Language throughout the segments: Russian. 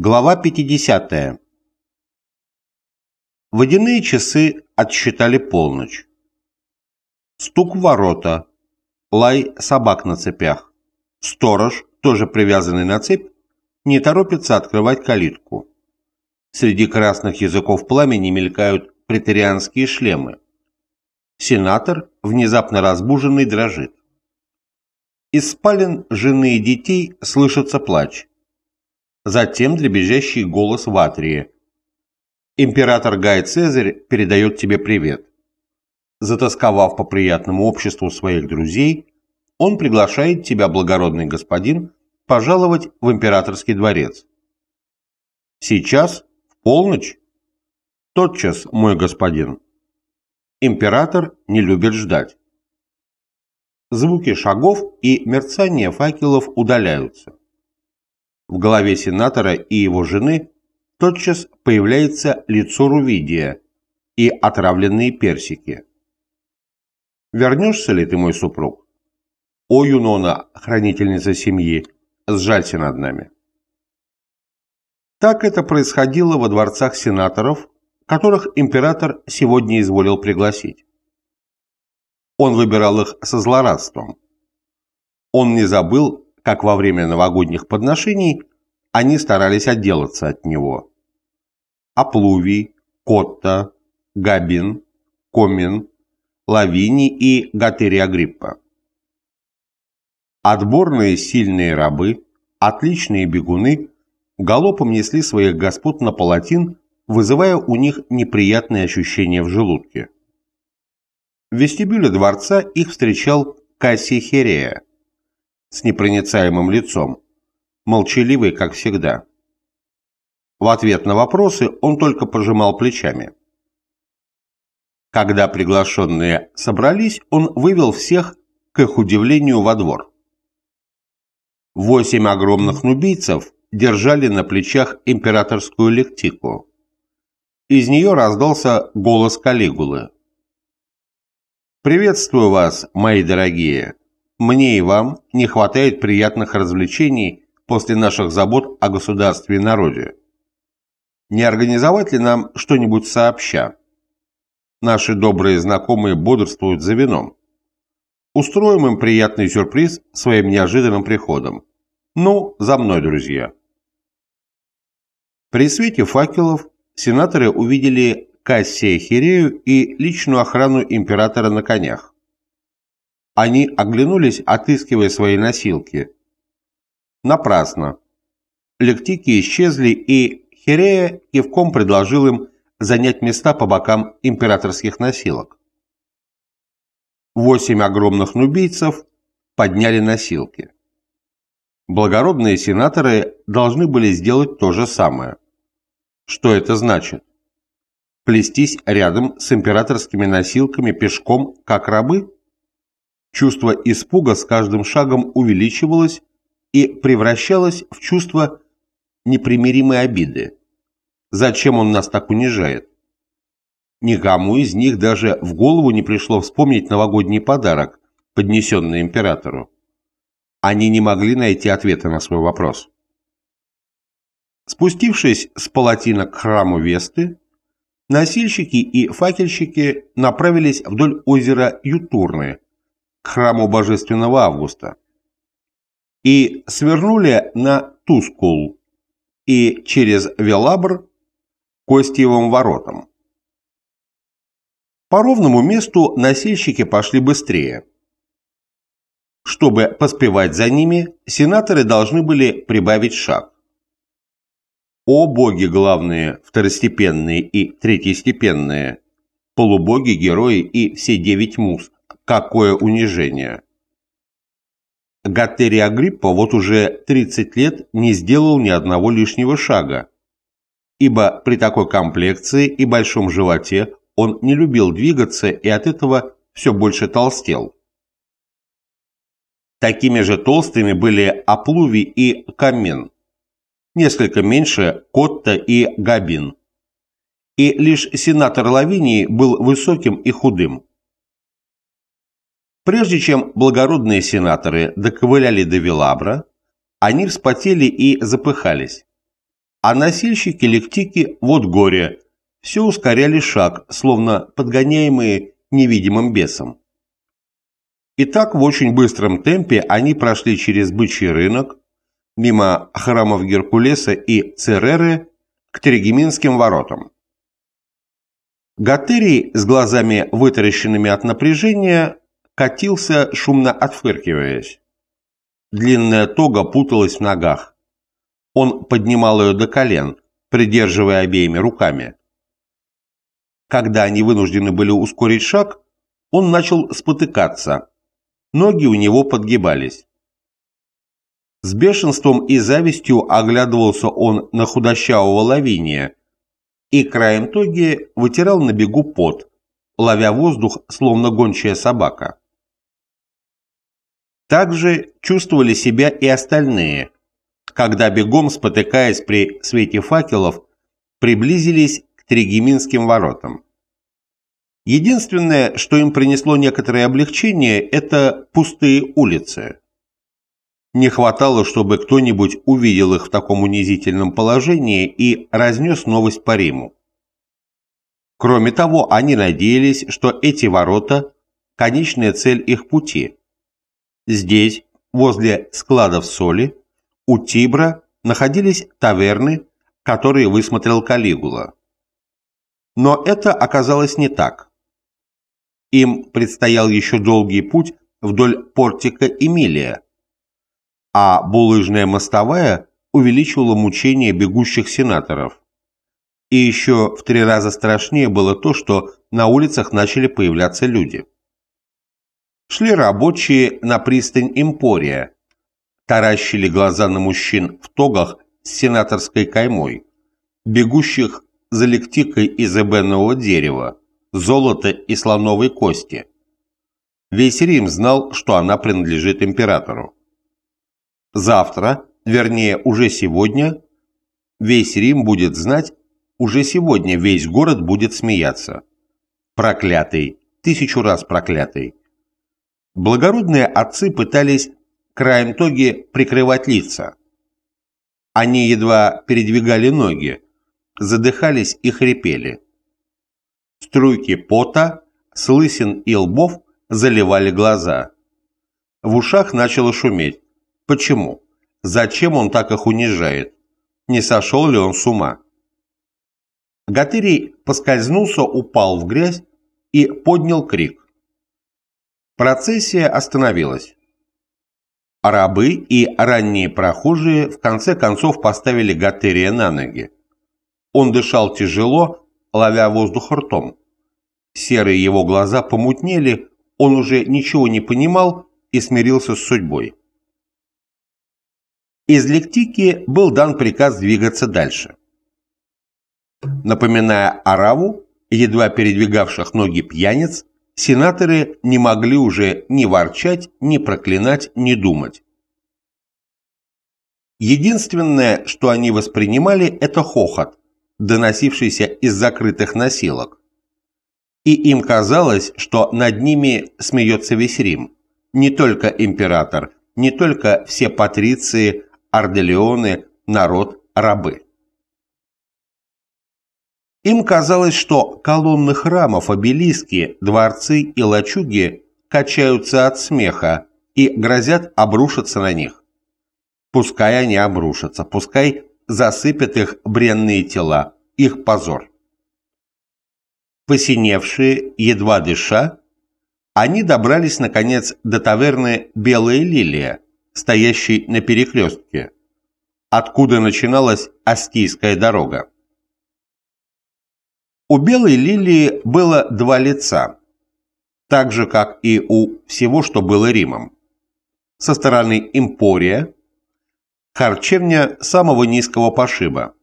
Глава 50. Водяные часы отсчитали полночь. Стук в ворота, лай собак на цепях. Сторож, тоже привязанный на цепь, не торопится открывать калитку. Среди красных языков пламени мелькают претерианские шлемы. Сенатор, внезапно разбуженный, дрожит. Из спален жены и детей слышится плач затем дребезжащий голос в атрии. «Император Гай Цезарь передает тебе привет». Затасковав по приятному обществу своих друзей, он приглашает тебя, благородный господин, пожаловать в императорский дворец. Сейчас? В полночь? Тотчас, мой господин. Император не любит ждать. Звуки шагов и мерцание факелов удаляются. В голове сенатора и его жены тотчас появляется лицо Рувидия и отравленные персики. «Вернешься ли ты, мой супруг?» «О, Юнона, хранительница семьи, сжалься над нами». Так это происходило во дворцах сенаторов, которых император сегодня изволил пригласить. Он выбирал их со злорадством. Он не забыл, как во время новогодних подношений они старались отделаться от него. Аплувий, Котта, Габин, Комин, Лавини и Гатерия Агриппа. Отборные сильные рабы, отличные бегуны, галопом несли своих господ на палатин, вызывая у них неприятные ощущения в желудке. В вестибюле дворца их встречал Кассий Херея, с непроницаемым лицом, молчаливый, как всегда. В ответ на вопросы он только пожимал плечами. Когда приглашенные собрались, он вывел всех, к их удивлению, во двор. Восемь огромных нубийцев держали на плечах императорскую лектику. Из нее раздался голос Калигулы. «Приветствую вас, мои дорогие! Мне и вам не хватает приятных развлечений после наших забот о государстве и народе. Не организовать ли нам что-нибудь сообща? Наши добрые знакомые бодрствуют за вином. Устроим им приятный сюрприз своим неожиданным приходом. Ну, за мной, друзья. При свете факелов сенаторы увидели Кассия Хирею и личную охрану императора на конях. Они оглянулись, отыскивая свои носилки. Напрасно. Лектики исчезли, и Херея кивком предложил им занять места по бокам императорских носилок. Восемь огромных нубийцев подняли носилки. Благородные сенаторы должны были сделать то же самое. Что это значит? Плестись рядом с императорскими носилками пешком, как рабы? Чувство испуга с каждым шагом увеличивалось и превращалось в чувство непримиримой обиды. Зачем он нас так унижает? Никому из них даже в голову не пришло вспомнить новогодний подарок, поднесенный императору. Они не могли найти ответа на свой вопрос. Спустившись с палатина к храму Весты, носильщики и факельщики направились вдоль озера Ютурны, храму Божественного Августа и свернули на Тускул и через Велабр к Костьевым воротам. По ровному месту носильщики пошли быстрее. Чтобы поспевать за ними, сенаторы должны были прибавить шаг. О боги главные, второстепенные и третьестепенные, полубоги, герои и все девять муз, Какое унижение! Гаттерий Агриппа вот уже 30 лет не сделал ни одного лишнего шага, ибо при такой комплекции и большом животе он не любил двигаться и от этого все больше толстел. Такими же толстыми были Аплуви и Камен, несколько меньше Котта и Габин. И лишь сенатор Лавинии был высоким и худым. Прежде чем благородные сенаторы доковыляли до Вилабра, они вспотели и запыхались. а носильщики лектики вот горе, все ускоряли шаг, словно подгоняемые невидимым бесом. И так в очень быстром темпе они прошли через бычий рынок, мимо храмов Геркулеса и Цереры к Терегиминским воротам. Гатерий с глазами вытаращенными от напряжения катился, шумно отфыркиваясь. Длинная тога путалась в ногах. Он поднимал ее до колен, придерживая обеими руками. Когда они вынуждены были ускорить шаг, он начал спотыкаться. Ноги у него подгибались. С бешенством и завистью оглядывался он на худощавого Лавиния и краем тоги вытирал на бегу пот, ловя воздух, словно гончая собака. Также чувствовали себя и остальные, когда бегом, спотыкаясь при свете факелов, приблизились к Трегеминским воротам. Единственное, что им принесло некоторое облегчение, это пустые улицы. Не хватало, чтобы кто-нибудь увидел их в таком унизительном положении и разнес новость по Риму. Кроме того, они надеялись, что эти ворота – конечная цель их пути. Здесь, возле складов соли, у Тибра находились таверны, которые высмотрел Калигула. Но это оказалось не так. Им предстоял еще долгий путь вдоль портика Эмилия, а булыжная мостовая увеличивала мучения бегущих сенаторов. И еще в три раза страшнее было то, что на улицах начали появляться люди. Шли рабочие на пристань Импория, таращили глаза на мужчин в тогах с сенаторской каймой, бегущих за лектикой из эбенового дерева, золота и слоновой кости. Весь Рим знал, что она принадлежит императору. Завтра, вернее уже сегодня, весь Рим будет знать, уже сегодня весь город будет смеяться. Проклятый, тысячу раз проклятый. Благородные отцы пытались краем тоги прикрывать лица. Они едва передвигали ноги, задыхались и хрипели. Струйки пота, с лысин и лбов заливали глаза. В ушах начало шуметь. Почему? Зачем он так их унижает? Не сошел ли он с ума? Гатырий поскользнулся, упал в грязь и поднял крик. Процессия остановилась. Рабы и ранние прохожие в конце концов поставили Гатырия на ноги. Он дышал тяжело, ловя воздух ртом. Серые его глаза помутнели, он уже ничего не понимал и смирился с судьбой. Из лектики был дан приказ двигаться дальше. Напоминая Араву, едва передвигавших ноги пьяниц, сенаторы не могли уже ни ворчать, ни проклинать, ни думать. Единственное, что они воспринимали, это хохот, доносившийся из закрытых носилок. И им казалось, что над ними смеется весь Рим, не только император, не только все патриции, Арделеоны, народ, рабы. Им казалось, что колонны храмов, обелиски, дворцы и лачуги качаются от смеха и грозят обрушиться на них. Пускай они обрушатся, пускай засыпят их бренные тела, их позор. Посиневшие, едва дыша, они добрались, наконец, до таверны «Белая лилия», стоящей на перекрестке, откуда начиналась Астийская дорога. У белой лилии было два лица, так же, как и у всего, что было Римом. Со стороны Импория – харчевня самого низкого пошиба.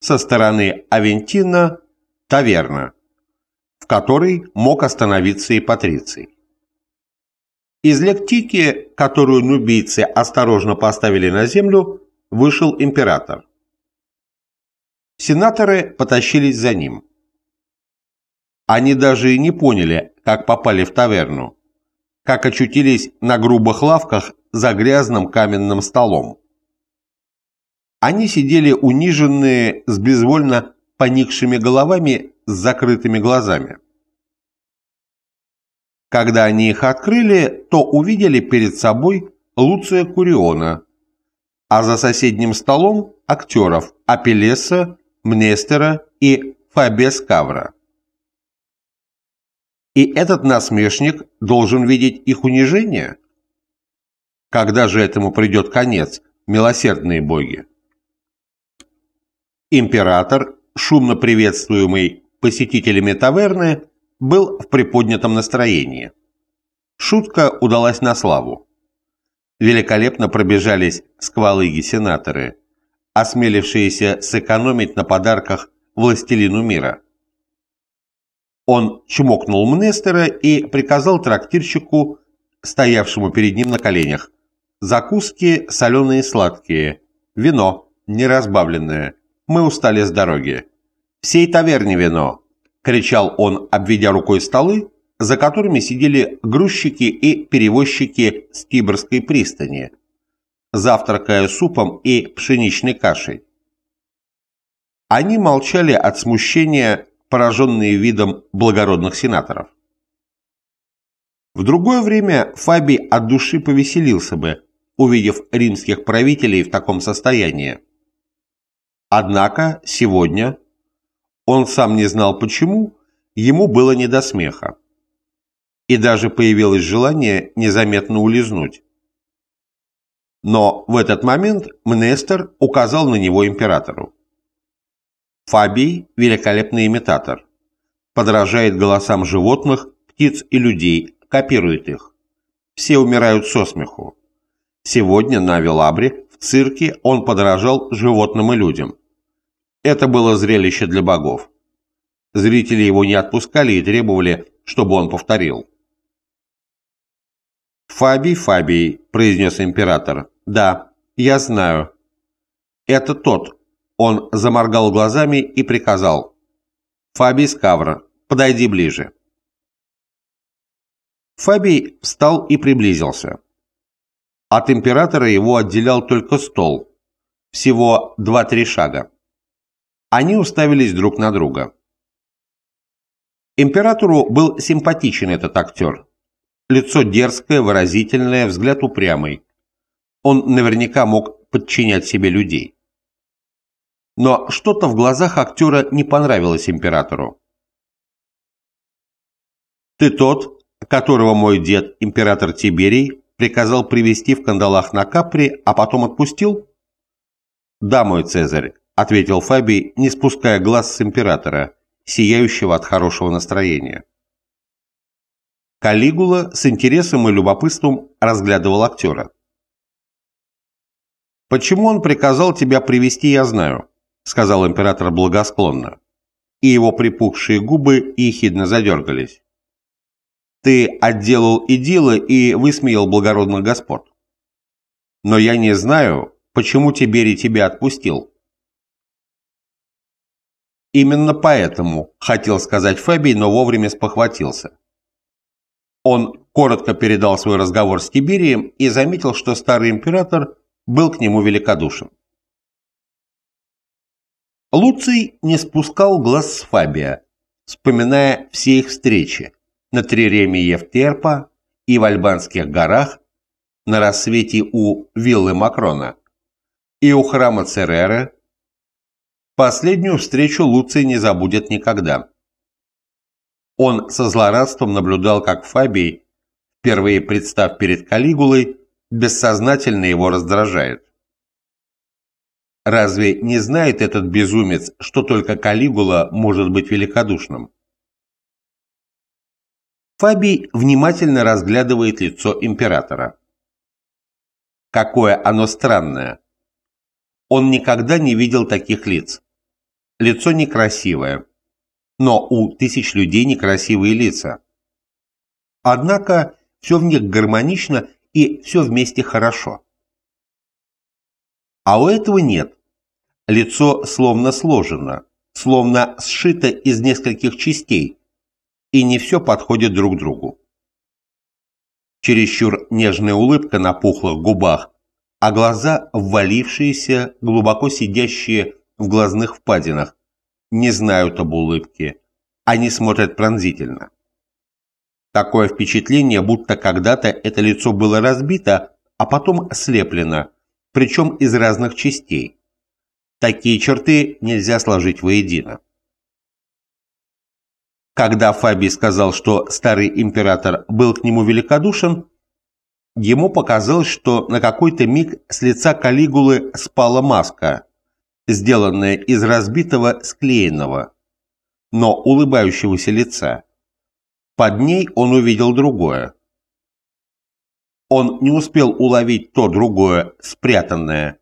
Со стороны Авентина – таверна, в которой мог остановиться и Патриций. Из лектики, которую нубийцы осторожно поставили на землю, вышел император. Сенаторы потащились за ним. Они даже и не поняли, как попали в таверну, как очутились на грубых лавках за грязным каменным столом. Они сидели униженные, с безвольно поникшими головами, с закрытыми глазами. Когда они их открыли, то увидели перед собой Луция Куриона, а за соседним столом актеров Апеллеса, Мнестера и Фабия Скавра. И этот насмешник должен видеть их унижение? Когда же этому придет конец, милосердные боги? Император, шумно приветствуемый посетителями таверны, был в приподнятом настроении. Шутка удалась на славу. Великолепно пробежались сквалыги-сенаторы, осмелившиеся сэкономить на подарках властелину мира. Он чмокнул Мнестера и приказал трактирщику, стоявшему перед ним на коленях, закуски соленые и сладкие, вино, неразбавленное, мы устали с дороги. «Всей таверне вино!» — кричал он, обведя рукой столы, за которыми сидели грузчики и перевозчики с Тибрской пристани, завтракая супом и пшеничной кашей. Они молчали от смущения, пораженные видом благородных сенаторов. В другое время Фабий от души повеселился бы, увидев римских правителей в таком состоянии. Однако сегодня, он сам не знал почему, ему было не до смеха. И даже появилось желание незаметно улизнуть. Но в этот момент Мнестер указал на него императору. Фабий – великолепный имитатор. Подражает голосам животных, птиц и людей, копирует их. Все умирают со смеху. Сегодня на Велабре, в цирке, он подражал животным и людям. Это было зрелище для богов. Зрители его не отпускали и требовали, чтобы он повторил. «Фабий, Фабий», – произнес император. «Да, я знаю». «Это тот». Он заморгал глазами и приказал. «Фабий Скавра, подойди ближе». Фабий встал и приблизился. От императора его отделял только стол. Всего два-три шага. Они уставились друг на друга. Императору был симпатичен этот актер. Лицо дерзкое, выразительное, взгляд упрямый. Он наверняка мог подчинять себе людей. Но что-то в глазах актера не понравилось императору. «Ты тот, которого мой дед, император Тиберий, приказал привести в кандалах на Капри, а потом отпустил?» «Да, мой Цезарь, — ответил Фабий, не спуская глаз с императора, сияющего от хорошего настроения. Калигула с интересом и любопытством разглядывал актера. «Почему он приказал тебя привести, я знаю», — сказал император благосклонно, и его припухшие губы ехидно задергались. «Ты отделал идилы и высмеял благородных господ. Но я не знаю, почему Тиберий тебя отпустил». Именно поэтому, хотел сказать Фабий, но вовремя спохватился. Он коротко передал свой разговор с Тиберием и заметил, что старый император был к нему великодушен. Луций не спускал глаз с Фабия, вспоминая все их встречи на Триреме Евтерпа и в Альбанских горах, на рассвете у виллы Макрона и у храма Цереры, Последнюю встречу Луций не забудет никогда. Он со злорадством наблюдал, как Фабий, впервые представ перед Калигулой, бессознательно его раздражает. Разве не знает этот безумец, что только Калигула может быть великодушным? Фабий внимательно разглядывает лицо императора. Какое оно странное. Он никогда не видел таких лиц. Лицо некрасивое, но у тысяч людей некрасивые лица. Однако все в них гармонично и все вместе хорошо. А у этого нет. Лицо словно сложено, словно сшито из нескольких частей, и не все подходит друг другу. Чересчур нежная улыбка на пухлых губах а глаза ввалившиеся, глубоко сидящие в глазных впадинах, не знают об улыбке. Они смотрят пронзительно. Такое впечатление, будто когда-то это лицо было разбито, а потом слеплено, причем из разных частей. Такие черты нельзя сложить воедино. Когда Фабий сказал, что старый император был к нему великодушен, ему показалось, что на какой-то миг с лица Калигулы спала маска, сделанная из разбитого склеенного, но улыбающегося лица. Под ней он увидел другое. Он не успел уловить то другое, спрятанное.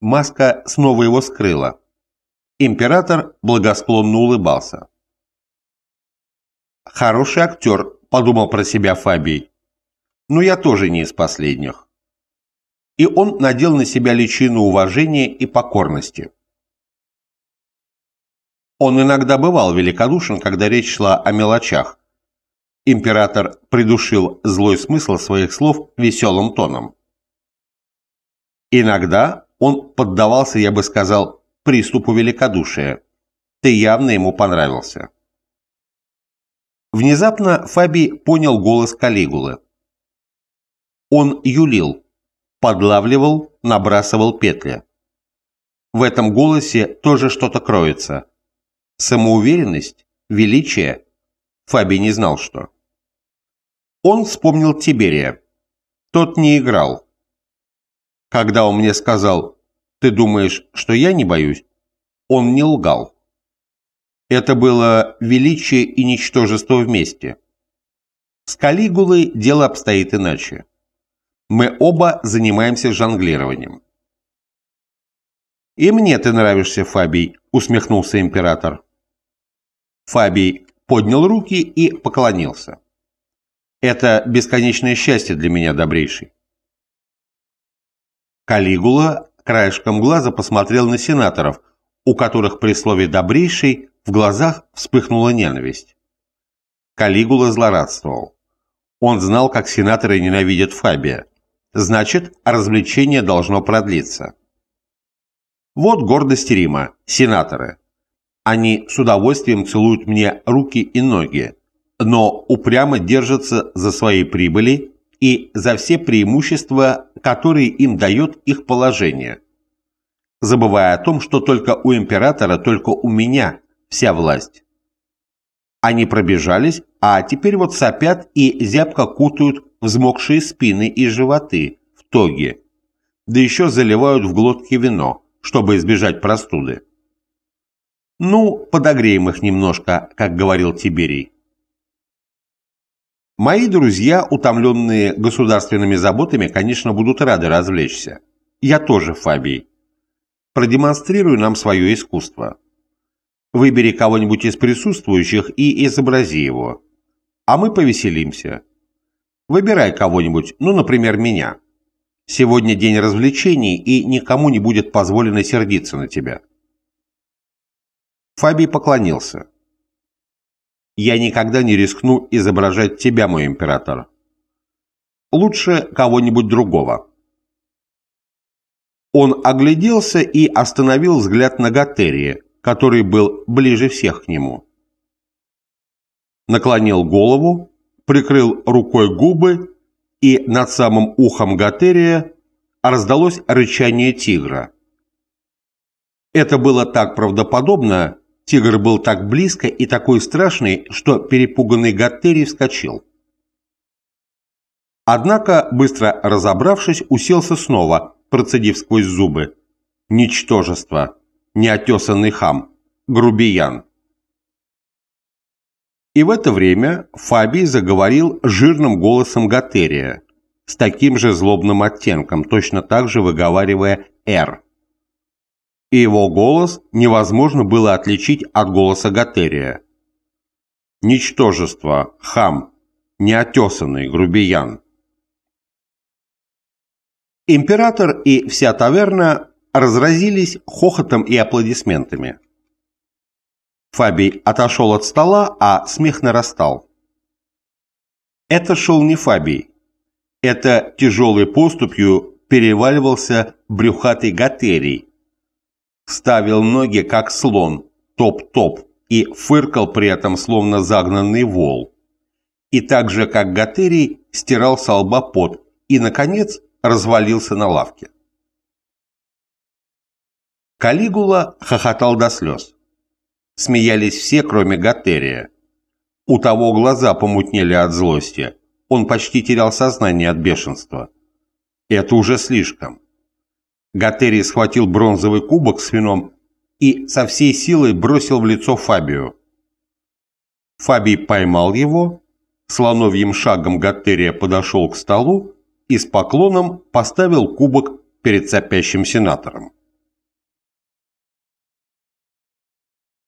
Маска снова его скрыла. Император благосклонно улыбался. «Хороший актер», – подумал про себя Фабий. «Но я тоже не из последних». И он надел на себя личину уважения и покорности. Он иногда бывал великодушен, когда речь шла о мелочах. Император придушил злой смысл своих слов веселым тоном. Иногда он поддавался, я бы сказал, приступу великодушия. Ты явно ему понравился. Внезапно Фабий понял голос Калигулы. Он юлил, подлавливал, набрасывал петли. В этом голосе тоже что-то кроется. Самоуверенность, величие. Фабий не знал, что. Он вспомнил Тиберия. Тот не играл. Когда он мне сказал «Ты думаешь, что я не боюсь?» Он не лгал. Это было величие и ничтожество вместе. С Калигулой дело обстоит иначе. Мы оба занимаемся жонглированием. «И мне ты нравишься, Фабий», — усмехнулся император. Фабий поднял руки и поклонился. «Это бесконечное счастье для меня, добрейший». Калигула краешком глаза посмотрел на сенаторов, у которых при слове «добрейший» В глазах вспыхнула ненависть. Калигула злорадствовал. Он знал, как сенаторы ненавидят Фабия. Значит, развлечение должно продлиться. Вот гордость Рима, сенаторы. Они с удовольствием целуют мне руки и ноги, но упрямо держатся за свои прибыли и за все преимущества, которые им дает их положение, забывая о том, что только у императора, только у меня вся власть. Они пробежались, а теперь вот сопят и зябко кутают взмокшие спины и животы в тоге, да еще заливают в глотки вино, чтобы избежать простуды. Ну, подогреем их немножко, как говорил Тиберий. Мои друзья, утомленные государственными заботами, конечно, будут рады развлечься. Я тоже, Фабий. Продемонстрируй нам свое искусство. Выбери кого-нибудь из присутствующих и изобрази его. А мы повеселимся. Выбирай кого-нибудь, ну, например, меня. Сегодня день развлечений, и никому не будет позволено сердиться на тебя. Фабий поклонился. «Я никогда не рискну изображать тебя, мой император. Лучше кого-нибудь другого». Он огляделся и остановил взгляд на Гатерия, который был ближе всех к нему. Наклонил голову, прикрыл рукой губы, и над самым ухом Гатерия раздалось рычание тигра. Это было так правдоподобно, тигр был так близко и такой страшный, что перепуганный Гатерий вскочил. Однако, быстро разобравшись, уселся снова, процедив сквозь зубы. Ничтожество неотесанный хам, грубиян. И в это время Фабий заговорил жирным голосом Гатерия, с таким же злобным оттенком, точно так же выговаривая «Р». И его голос невозможно было отличить от голоса Гатерия. Ничтожество, хам, неотесанный грубиян. Император и вся таверна разразились хохотом и аплодисментами. Фабий отошел от стола, а смех нарастал. Это шел не Фабий. Это тяжелой поступью переваливался брюхатый Гатерий, ставил ноги как слон, топ-топ, и фыркал при этом словно загнанный вол. И так же, как Гатерий, стирал с лба пот и, наконец, развалился на лавке. Калигула хохотал до слез. Смеялись все, кроме Гатерия. У того глаза помутнели от злости. Он почти терял сознание от бешенства. Это уже слишком. Гатерий схватил бронзовый кубок с вином и со всей силой бросил в лицо Фабию. Фабий поймал его, слоновьим шагом Гатерия подошел к столу и с поклоном поставил кубок перед сопящим сенатором.